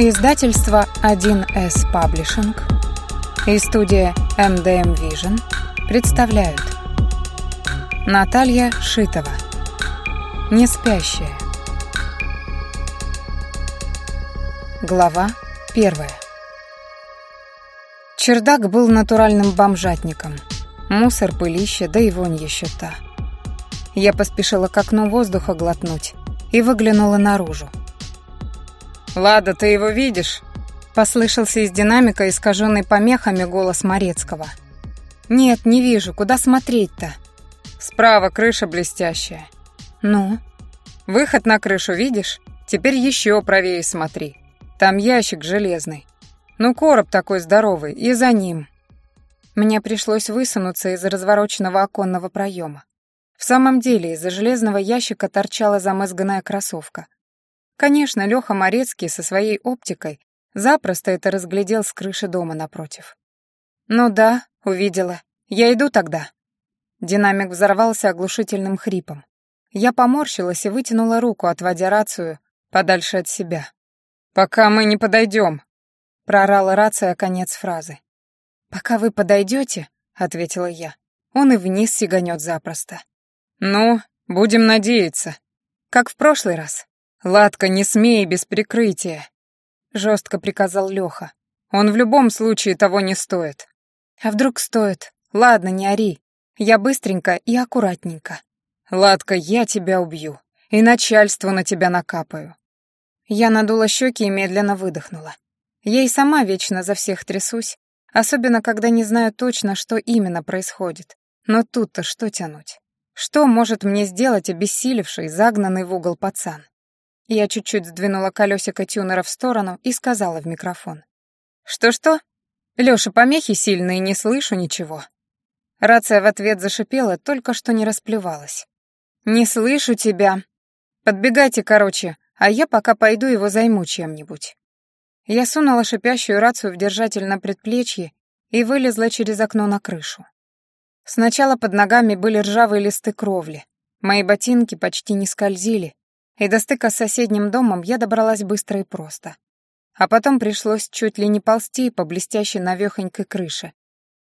Издательство 1С Паблишинг и студия MDM Vision представляют Наталья Шитова Не спящая Глава первая Чердак был натуральным бомжатником. Мусор, пылище, да и вонь еще та. Я поспешила к окну воздуха глотнуть и выглянула наружу. «Лада, ты его видишь?» Послышался из динамика искаженный помехами голос Морецкого. «Нет, не вижу. Куда смотреть-то?» «Справа крыша блестящая». «Ну?» «Выход на крышу видишь? Теперь еще правее смотри. Там ящик железный. Ну, короб такой здоровый, и за ним». Мне пришлось высунуться из развороченного оконного проема. В самом деле, из-за железного ящика торчала замызганная кроссовка. Конечно, Лёха Морецкий со своей оптикой запросто это разглядел с крыши дома напротив. «Ну да, увидела. Я иду тогда». Динамик взорвался оглушительным хрипом. Я поморщилась и вытянула руку, отводя рацию подальше от себя. «Пока мы не подойдем», — прорала рация конец фразы. «Пока вы подойдете», — ответила я, — «он и вниз сиганет запросто». «Ну, будем надеяться». «Как в прошлый раз». «Ладка, не смей без прикрытия», — жестко приказал Леха. «Он в любом случае того не стоит». «А вдруг стоит? Ладно, не ори. Я быстренько и аккуратненько». «Ладка, я тебя убью. И начальству на тебя накапаю». Я надула щеки и медленно выдохнула. Я и сама вечно за всех трясусь, особенно когда не знаю точно, что именно происходит. Но тут-то что тянуть? Что может мне сделать обессилевший, загнанный в угол пацан? Я чуть-чуть сдвинула колесико тюнера в сторону и сказала в микрофон. «Что-что? Лёша, помехи сильные, не слышу ничего». Рация в ответ зашипела, только что не расплевалась. «Не слышу тебя. Подбегайте, короче, а я пока пойду его займу чем-нибудь». Я сунула шипящую рацию в держатель на предплечье и вылезла через окно на крышу. Сначала под ногами были ржавые листы кровли. Мои ботинки почти не скользили, и до стыка с соседним домом я добралась быстро и просто. А потом пришлось чуть ли не ползти по блестящей навехонькой крыше.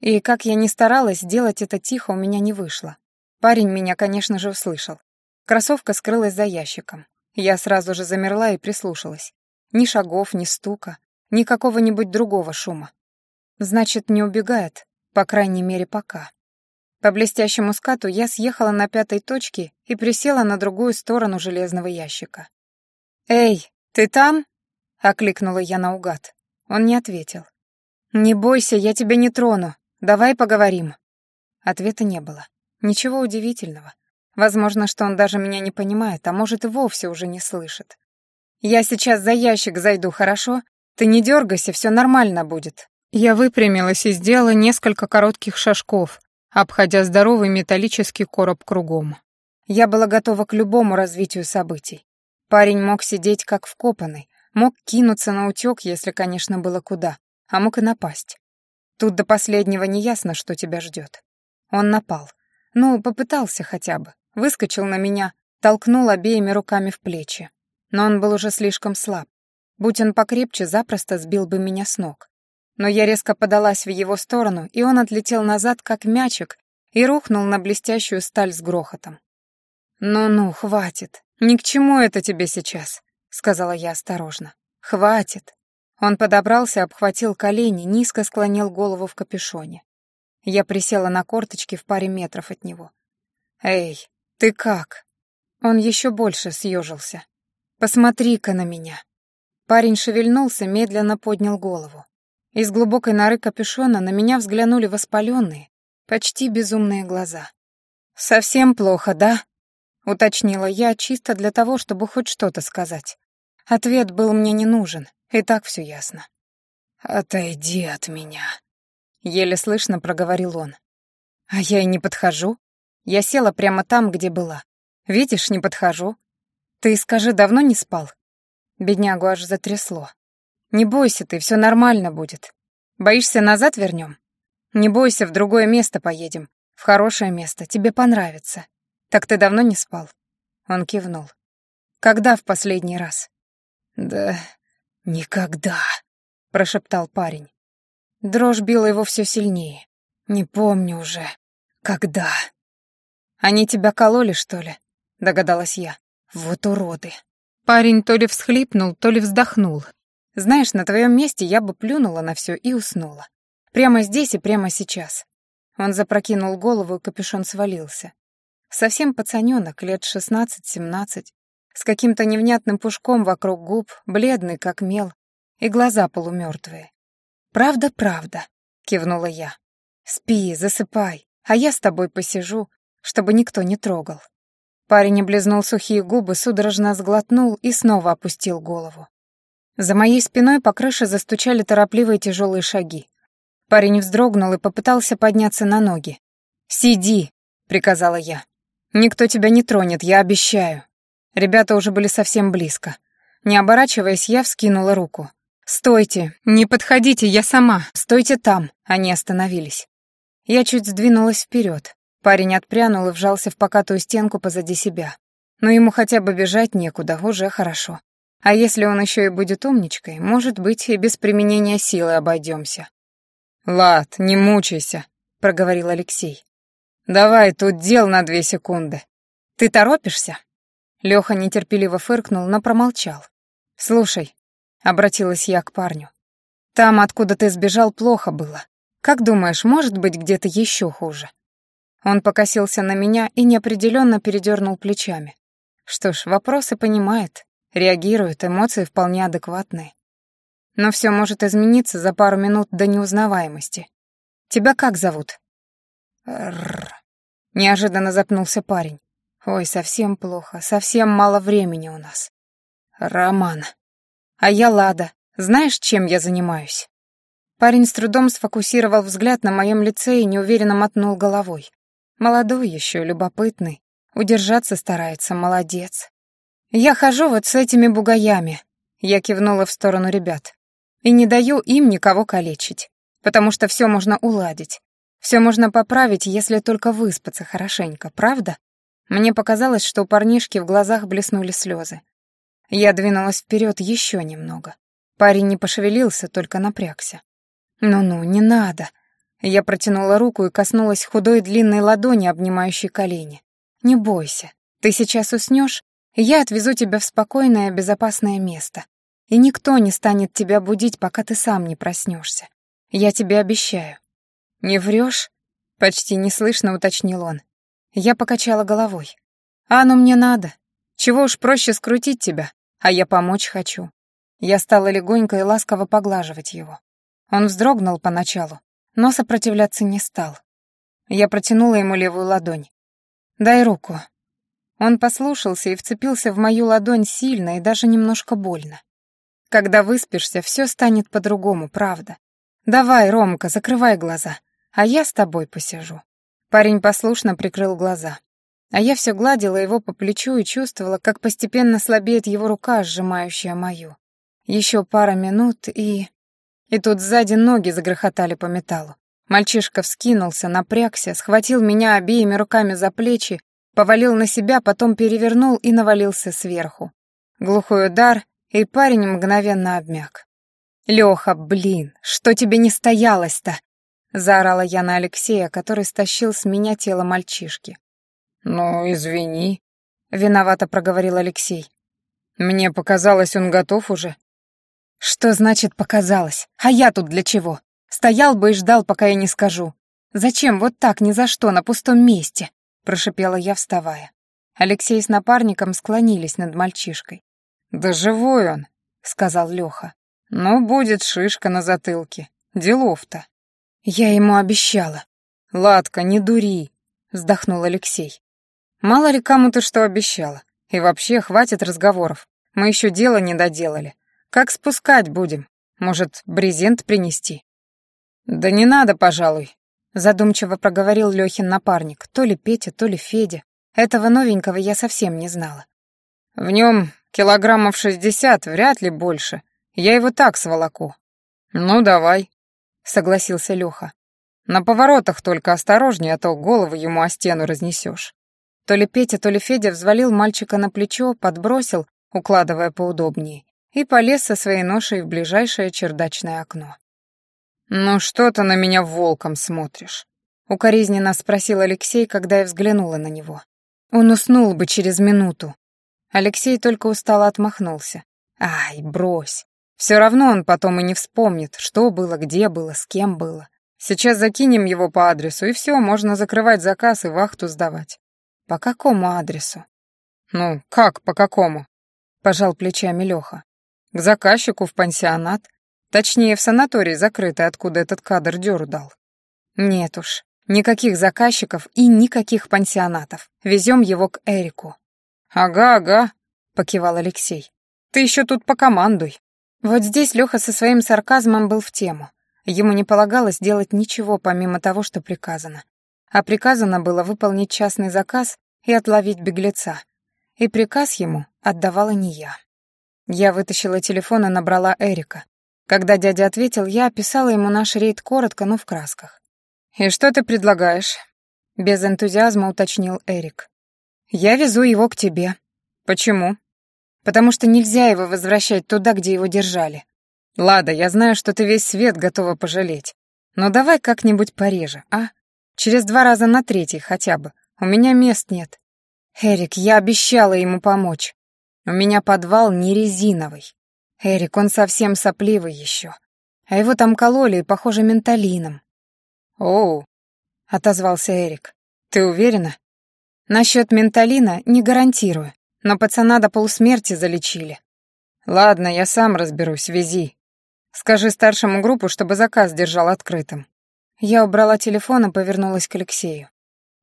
И как я ни старалась, сделать это тихо у меня не вышло. Парень меня, конечно же, услышал. Кроссовка скрылась за ящиком. Я сразу же замерла и прислушалась. Ни шагов, ни стука, ни какого-нибудь другого шума. Значит, не убегает, по крайней мере, пока. По блестящему скату я съехала на пятой точке и присела на другую сторону железного ящика. «Эй, ты там?» — окликнула я наугад. Он не ответил. «Не бойся, я тебя не трону. Давай поговорим». Ответа не было. Ничего удивительного. Возможно, что он даже меня не понимает, а может и вовсе уже не слышит. «Я сейчас за ящик зайду, хорошо? Ты не дергайся, все нормально будет». Я выпрямилась и сделала несколько коротких шажков, обходя здоровый металлический короб кругом. Я была готова к любому развитию событий. Парень мог сидеть как вкопанный, мог кинуться на утёк, если, конечно, было куда, а мог и напасть. Тут до последнего не ясно, что тебя ждет. Он напал. Ну, попытался хотя бы. Выскочил на меня, толкнул обеими руками в плечи. Но он был уже слишком слаб. Будь он покрепче, запросто сбил бы меня с ног но я резко подалась в его сторону, и он отлетел назад, как мячик, и рухнул на блестящую сталь с грохотом. «Ну-ну, хватит. Ни к чему это тебе сейчас», — сказала я осторожно. «Хватит». Он подобрался, обхватил колени, низко склонил голову в капюшоне. Я присела на корточки в паре метров от него. «Эй, ты как?» Он еще больше съежился. «Посмотри-ка на меня». Парень шевельнулся, медленно поднял голову. Из глубокой норы капюшона на меня взглянули воспаленные, почти безумные глаза. «Совсем плохо, да?» — уточнила я чисто для того, чтобы хоть что-то сказать. Ответ был мне не нужен, и так все ясно. «Отойди от меня», — еле слышно проговорил он. «А я и не подхожу. Я села прямо там, где была. Видишь, не подхожу. Ты скажи, давно не спал?» Беднягу аж затрясло. Не бойся ты, все нормально будет. Боишься, назад вернем? Не бойся, в другое место поедем. В хорошее место, тебе понравится. Так ты давно не спал? Он кивнул. Когда в последний раз? Да, «Никогда!» — прошептал парень. Дрожь била его все сильнее. «Не помню уже. Когда?» «Они тебя кололи, что ли?» — догадалась я. «Вот уроды!» Парень то ли всхлипнул, то ли вздохнул. «Знаешь, на твоем месте я бы плюнула на все и уснула. Прямо здесь и прямо сейчас». Он запрокинул голову, и капюшон свалился. Совсем пацанёнок, лет шестнадцать-семнадцать, с каким-то невнятным пушком вокруг губ, бледный, как мел, и глаза полумертвые. «Правда, правда», — кивнула я. «Спи, засыпай, а я с тобой посижу, чтобы никто не трогал». Парень облизнул сухие губы, судорожно сглотнул и снова опустил голову. За моей спиной по крыше застучали торопливые тяжелые шаги. Парень вздрогнул и попытался подняться на ноги. «Сиди», — приказала я. «Никто тебя не тронет, я обещаю». Ребята уже были совсем близко. Не оборачиваясь, я вскинула руку. «Стойте! Не подходите, я сама! Стойте там!» Они остановились. Я чуть сдвинулась вперед. Парень отпрянул и вжался в покатую стенку позади себя. Но ему хотя бы бежать некуда, уже хорошо. А если он еще и будет умничкой, может быть, и без применения силы обойдемся. «Лад, не мучайся», — проговорил Алексей. «Давай, тут дел на две секунды. Ты торопишься?» Лёха нетерпеливо фыркнул, но промолчал. «Слушай», — обратилась я к парню, — «там, откуда ты сбежал, плохо было. Как думаешь, может быть где-то еще хуже?» Он покосился на меня и неопределенно передернул плечами. Что ж, вопросы понимает, реагирует, эмоции вполне адекватные. Но все может измениться за пару минут до неузнаваемости. «Тебя как зовут?» «Рррр», — неожиданно запнулся парень. Ой, совсем плохо, совсем мало времени у нас. Роман. А я Лада. Знаешь, чем я занимаюсь? Парень с трудом сфокусировал взгляд на моем лице и неуверенно мотнул головой. Молодой еще, любопытный. Удержаться старается, молодец. Я хожу вот с этими бугаями. Я кивнула в сторону ребят. И не даю им никого калечить, потому что все можно уладить. Все можно поправить, если только выспаться хорошенько, правда? Мне показалось, что у парнишки в глазах блеснули слезы. Я двинулась вперед еще немного. Парень не пошевелился, только напрягся. «Ну-ну, не надо». Я протянула руку и коснулась худой длинной ладони, обнимающей колени. «Не бойся. Ты сейчас уснешь, я отвезу тебя в спокойное, безопасное место. И никто не станет тебя будить, пока ты сам не проснешься. Я тебе обещаю». «Не врешь?» — почти неслышно уточнил он. Я покачала головой. «А оно мне надо. Чего уж проще скрутить тебя, а я помочь хочу». Я стала легонько и ласково поглаживать его. Он вздрогнул поначалу, но сопротивляться не стал. Я протянула ему левую ладонь. «Дай руку». Он послушался и вцепился в мою ладонь сильно и даже немножко больно. Когда выспишься, все станет по-другому, правда. Давай, Ромка, закрывай глаза, а я с тобой посижу. Парень послушно прикрыл глаза. А я все гладила его по плечу и чувствовала, как постепенно слабеет его рука, сжимающая мою. Еще пара минут и... И тут сзади ноги загрохотали по металлу. Мальчишка вскинулся, напрягся, схватил меня обеими руками за плечи, повалил на себя, потом перевернул и навалился сверху. Глухой удар, и парень мгновенно обмяк. «Лёха, блин, что тебе не стоялось-то?» Заорала я на Алексея, который стащил с меня тело мальчишки. «Ну, извини», — виновато проговорил Алексей. «Мне показалось, он готов уже». «Что значит «показалось»? А я тут для чего? Стоял бы и ждал, пока я не скажу. Зачем вот так, ни за что, на пустом месте?» — прошипела я, вставая. Алексей с напарником склонились над мальчишкой. «Да живой он», — сказал Лёха. «Ну, будет шишка на затылке. Делов-то». «Я ему обещала». «Ладка, не дури», — вздохнул Алексей. «Мало ли кому ты что обещала. И вообще, хватит разговоров. Мы еще дело не доделали. Как спускать будем? Может, брезент принести?» «Да не надо, пожалуй», — задумчиво проговорил Лёхин напарник. То ли Петя, то ли Федя. Этого новенького я совсем не знала. «В нем килограммов шестьдесят, вряд ли больше. Я его так сволоку». «Ну, давай», согласился Леха. На поворотах только осторожнее, а то голову ему о стену разнесешь. То ли Петя, то ли Федя взвалил мальчика на плечо, подбросил, укладывая поудобнее, и полез со своей ношей в ближайшее чердачное окно. «Ну что ты на меня волком смотришь?» — укоризненно спросил Алексей, когда я взглянула на него. Он уснул бы через минуту. Алексей только устало отмахнулся. «Ай, брось. Все равно он потом и не вспомнит, что было, где было, с кем было. Сейчас закинем его по адресу, и все, можно закрывать заказ и вахту сдавать». «По какому адресу?» «Ну, как по какому?» — пожал плечами Леха. «К заказчику в пансионат. Точнее, в санаторий закрытый, откуда этот кадр дёру дал. Нет уж, никаких заказчиков и никаких пансионатов. Везем его к Эрику. Ага, ага, покивал Алексей. Ты еще тут покомандуй. Вот здесь Леха со своим сарказмом был в тему. Ему не полагалось делать ничего помимо того, что приказано. А приказано было выполнить частный заказ и отловить беглеца. И приказ ему отдавала не я. Я вытащила телефон и набрала Эрика. Когда дядя ответил, я описала ему наш рейд коротко, но в красках. «И что ты предлагаешь?» Без энтузиазма уточнил Эрик. «Я везу его к тебе». «Почему?» «Потому что нельзя его возвращать туда, где его держали». «Лада, я знаю, что ты весь свет готова пожалеть. Но давай как-нибудь пореже, а? Через два раза на третий хотя бы. У меня мест нет». «Эрик, я обещала ему помочь. У меня подвал не резиновый. Эрик, он совсем сопливый еще. А его там кололи, похоже, менталином. «Оу», — отозвался Эрик. «Ты уверена?» «Насчет менталина не гарантирую, но пацана до полусмерти залечили». «Ладно, я сам разберусь, вези. Скажи старшему группу, чтобы заказ держал открытым». Я убрала телефон и повернулась к Алексею.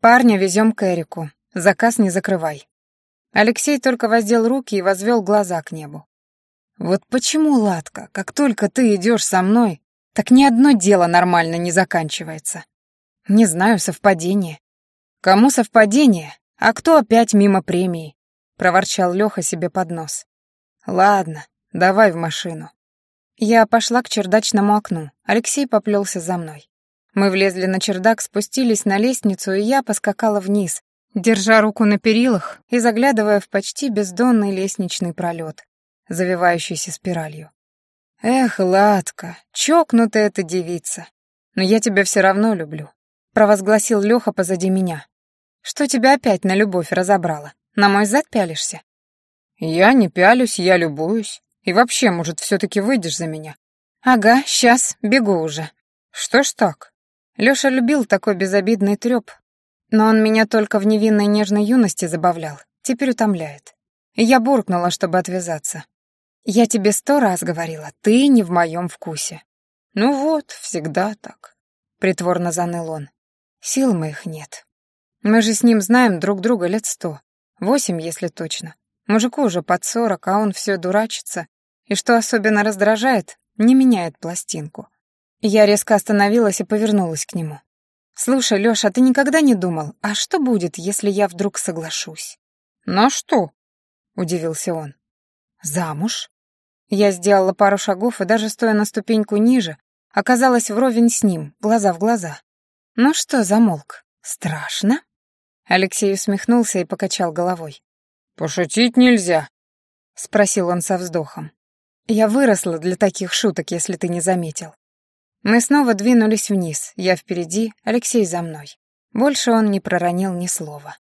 «Парня везем к Эрику. Заказ не закрывай». Алексей только воздел руки и возвел глаза к небу. Вот почему, Ладка, как только ты идешь со мной, так ни одно дело нормально не заканчивается. Не знаю, совпадение. Кому совпадение, а кто опять мимо премии? Проворчал Леха себе под нос. Ладно, давай в машину. Я пошла к чердачному окну. Алексей поплелся за мной. Мы влезли на чердак, спустились на лестницу, и я поскакала вниз, держа руку на перилах и заглядывая в почти бездонный лестничный пролет завивающейся спиралью. «Эх, Ладка, чокнутая эта девица. Но я тебя все равно люблю», — провозгласил Леха позади меня. «Что тебя опять на любовь разобрала? На мой зад пялишься?» «Я не пялюсь, я любуюсь. И вообще, может, все-таки выйдешь за меня?» «Ага, сейчас, бегу уже». «Что ж так?» Лёша любил такой безобидный трёп, но он меня только в невинной нежной юности забавлял, теперь утомляет. И я буркнула, чтобы отвязаться. Я тебе сто раз говорила, ты не в моем вкусе. Ну вот, всегда так. Притворно заныл он. Сил моих нет. Мы же с ним знаем друг друга лет сто. Восемь, если точно. Мужику уже под сорок, а он все дурачится. И что особенно раздражает, не меняет пластинку. Я резко остановилась и повернулась к нему. «Слушай, Лёша, ты никогда не думал, а что будет, если я вдруг соглашусь?» «На что?» — удивился он. Замуж? Я сделала пару шагов и даже стоя на ступеньку ниже, оказалась вровень с ним, глаза в глаза. Ну что, замолк? Страшно? Алексей усмехнулся и покачал головой. «Пошутить нельзя», — спросил он со вздохом. «Я выросла для таких шуток, если ты не заметил». Мы снова двинулись вниз, я впереди, Алексей за мной. Больше он не проронил ни слова.